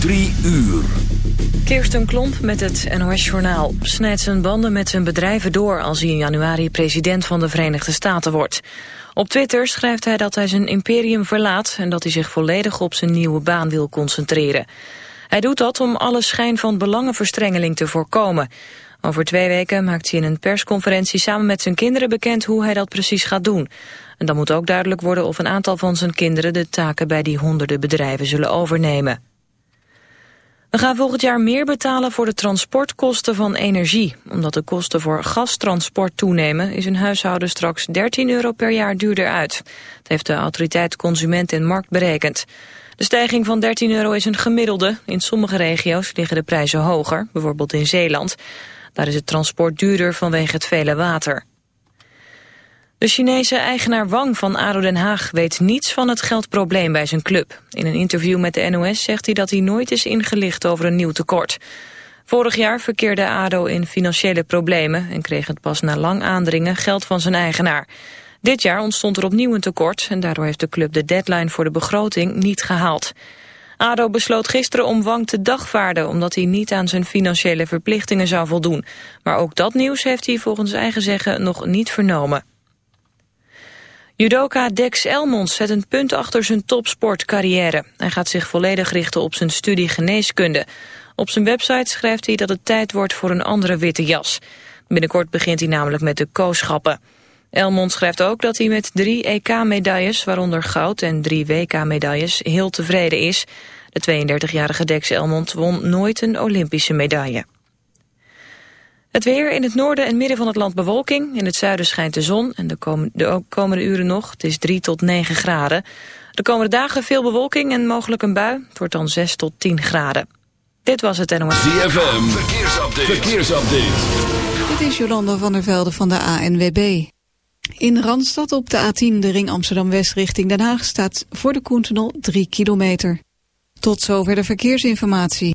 Drie uur. Kirsten Klomp met het NOS-journaal snijdt zijn banden met zijn bedrijven door... als hij in januari president van de Verenigde Staten wordt. Op Twitter schrijft hij dat hij zijn imperium verlaat... en dat hij zich volledig op zijn nieuwe baan wil concentreren. Hij doet dat om alle schijn van belangenverstrengeling te voorkomen. Over twee weken maakt hij in een persconferentie samen met zijn kinderen bekend... hoe hij dat precies gaat doen. En dan moet ook duidelijk worden of een aantal van zijn kinderen... de taken bij die honderden bedrijven zullen overnemen. We gaan volgend jaar meer betalen voor de transportkosten van energie. Omdat de kosten voor gastransport toenemen... is een huishouden straks 13 euro per jaar duurder uit. Dat heeft de autoriteit Consument en Markt berekend. De stijging van 13 euro is een gemiddelde. In sommige regio's liggen de prijzen hoger, bijvoorbeeld in Zeeland. Daar is het transport duurder vanwege het vele water. De Chinese eigenaar Wang van ADO Den Haag weet niets van het geldprobleem bij zijn club. In een interview met de NOS zegt hij dat hij nooit is ingelicht over een nieuw tekort. Vorig jaar verkeerde ADO in financiële problemen en kreeg het pas na lang aandringen geld van zijn eigenaar. Dit jaar ontstond er opnieuw een tekort en daardoor heeft de club de deadline voor de begroting niet gehaald. ADO besloot gisteren om Wang te dagvaarden omdat hij niet aan zijn financiële verplichtingen zou voldoen. Maar ook dat nieuws heeft hij volgens eigen zeggen nog niet vernomen. Judoka Dex Elmons zet een punt achter zijn topsportcarrière. Hij gaat zich volledig richten op zijn studie geneeskunde. Op zijn website schrijft hij dat het tijd wordt voor een andere witte jas. Binnenkort begint hij namelijk met de kooschappen. Elmond schrijft ook dat hij met drie EK-medailles, waaronder goud en drie WK-medailles, heel tevreden is. De 32-jarige Dex Elmond won nooit een Olympische medaille. Het weer in het noorden en midden van het land bewolking. In het zuiden schijnt de zon en de komende, de komende uren nog. Het is 3 tot 9 graden. De komende dagen veel bewolking en mogelijk een bui. Het wordt dan 6 tot 10 graden. Dit was het NOS. ZFM, verkeersupdate. verkeersupdate. Dit is Jolanda van der Velde van de ANWB. In Randstad op de A10, de ring Amsterdam-West richting Den Haag... staat voor de Koentunnel 3 kilometer. Tot zover de verkeersinformatie.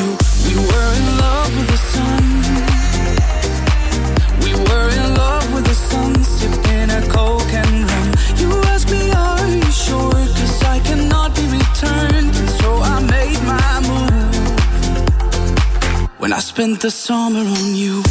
the summer on you.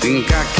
Think cá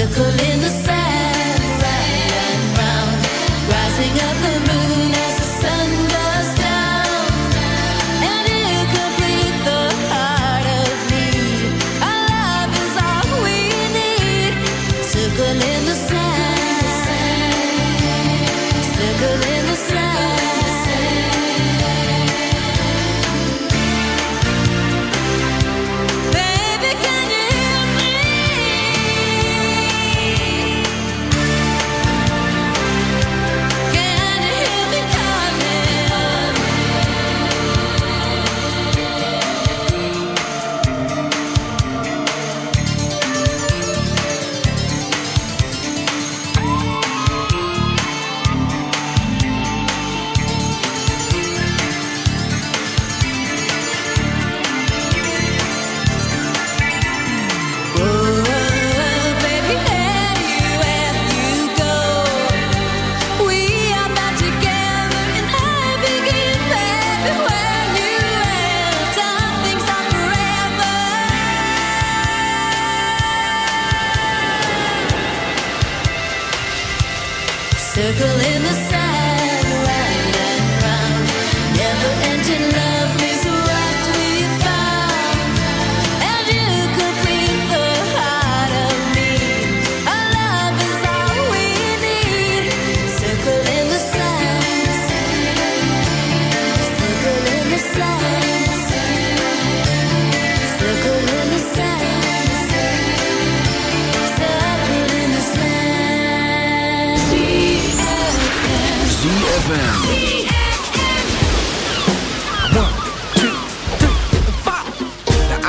circle in the sand.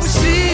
não se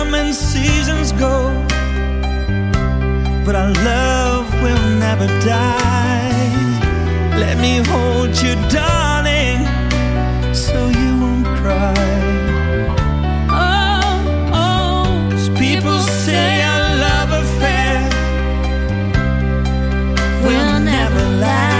come and seasons go But our love will never die. Let me hold you, darling So you won't cry. Oh, oh People say our love affair Will never last.